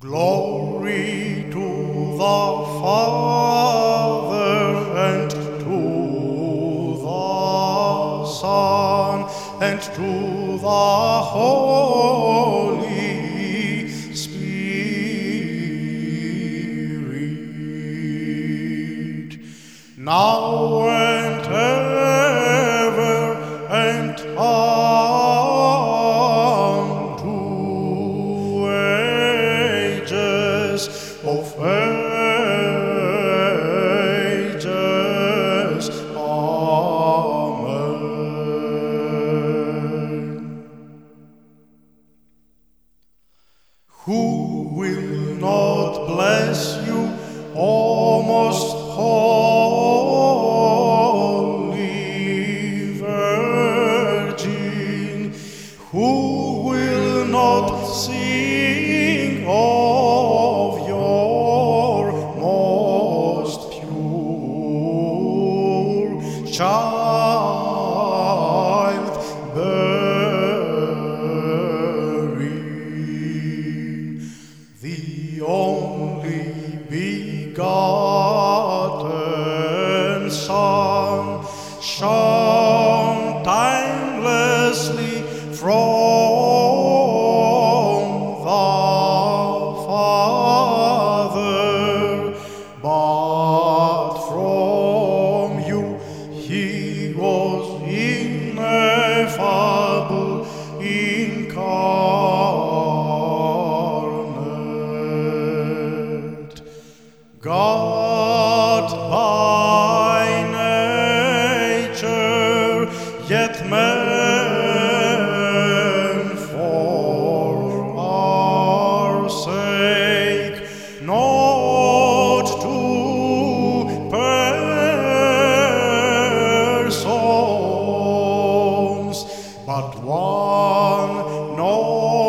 Glory to the Father and to the Son and to the Holy Spirit, now and ever Who will not bless you, almost most holy? child bury the only begotten Son shone timelessly from name. long, no